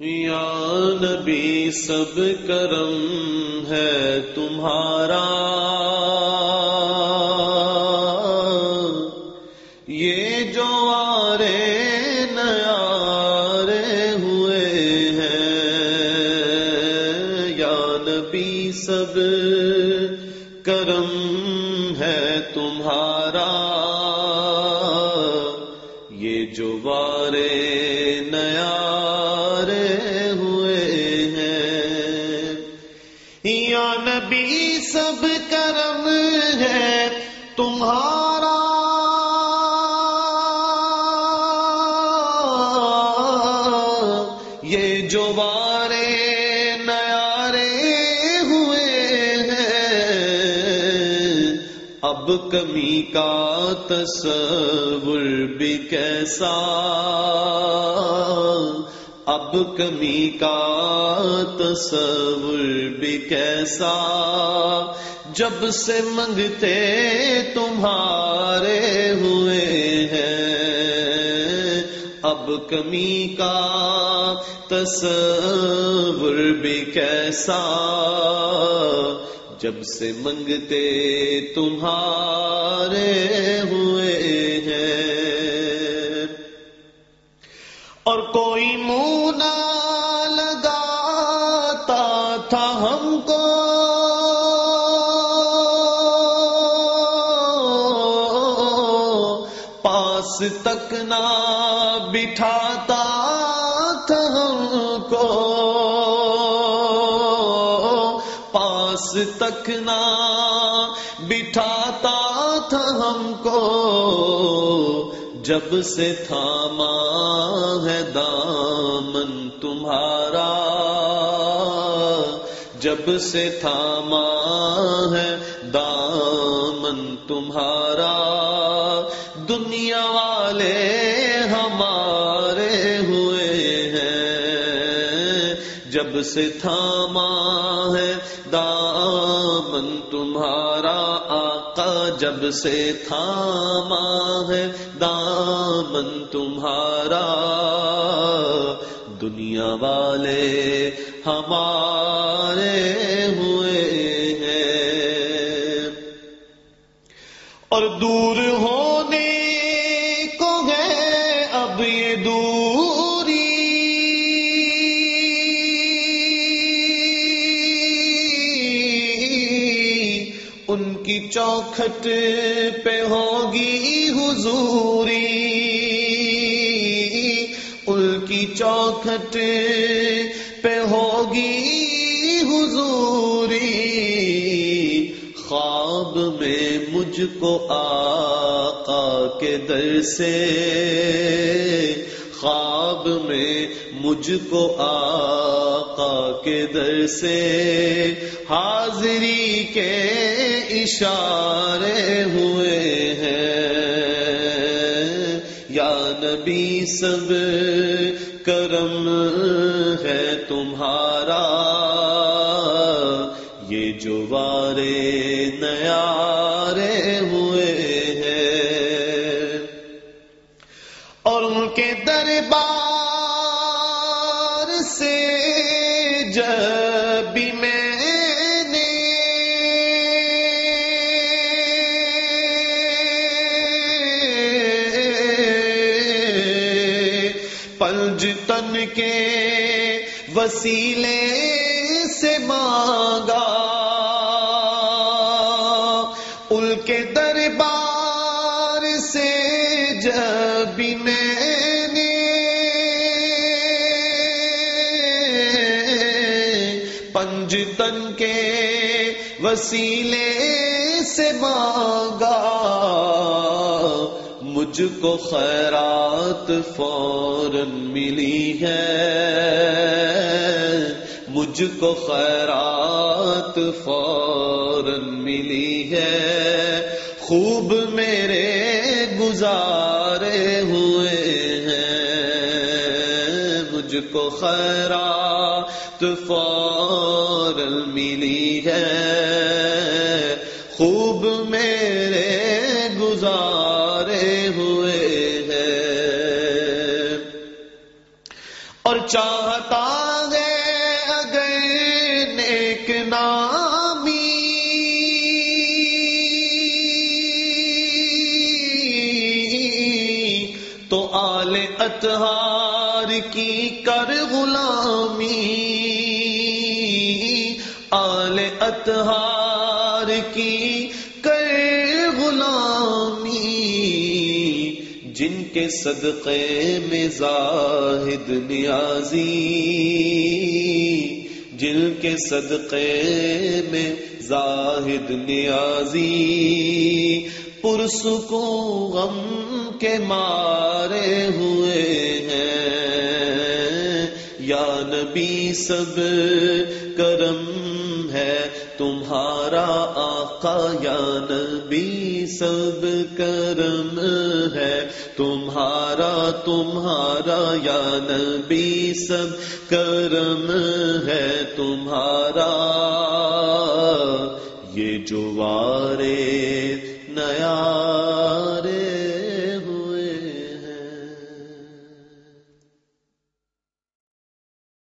یا نبی سب کرم ہے تمہارا۔ یہ جو آرے نیارے ہوئے ہیں، یا نبی سب کرم ہے تمہارا۔ یہ جو وارے نبی سب کرم ہے تمہارا۔ یہ جو بارے نیارے ہوئے ہیں، اب کمی کا تصور بھی کیسا۔ اب کمی کا تصور بھی کیسا؟ جب سے منگتے تمہارے ہوئے ہیں، اب کمی کا تصور بھی کیسا؟ جب سے منگتے تمہارے ہوئے ہیں ہم کو پاس تک نہ بٹھاتا تھا ہم کو؟ پاس تک نہ بٹھاتا تھا ہم کو؟ جب سے تھاما ہے دامن تمہارا جب سے تھاما ہے دامن تمہارا، دنیا والے ہمارے ہوئے ہیں۔ جب سے تھاما ہے دامن تمہارا، آقا جب سے تھاما ہے دامن تمہارا۔ دنیا والے ہمارے ہوئے ہیں۔ اور دور ہونے کو گئے اب یہ دوری۔ ان کی چوکھٹ پہ ہوگی حضوری۔ چوکھٹ پہ ہوگی حضوری خواب میں مجھ کو آقا کے در سے خواب میں مجھ کو آقا کے در سے حاضری کے اشارے ہوئے ہیں۔ یا نبی سب کرم ہے تمہارا، یہ جو وارے نیارے ہوئے ہیں۔ اور ان کے دربار سے جب پنج کے وسیلے سے مانگا۔ ان کے دربار سے جب میں نے پنج تن کے وسیلے سے مانگا مجھ کو خیرات فوراً ملی ہے۔ مجھ کو خیرات فوراً ملی ہے۔ خوب میرے گزارے ہوئے ہیں۔ مجھ کو خیرات فوراً ملی ہے۔ خوب چاہتا ہے اگر نیک نامی۔ تو آل اتہار کی کر غلامی۔ آل اتہار کی کر غلامی۔ کے صدقے میں زاہد نیازی، جن کے صدقے میں زاہد نیازی پرسکوں غم کے مارے ہوئے ہیں۔ یا نبی سب کرم ہے تمہارا آقا یا نبی سب کرم ہے تمہارا تمہارا یا نبی سب کرم ہے تمہارا یہ جو وارے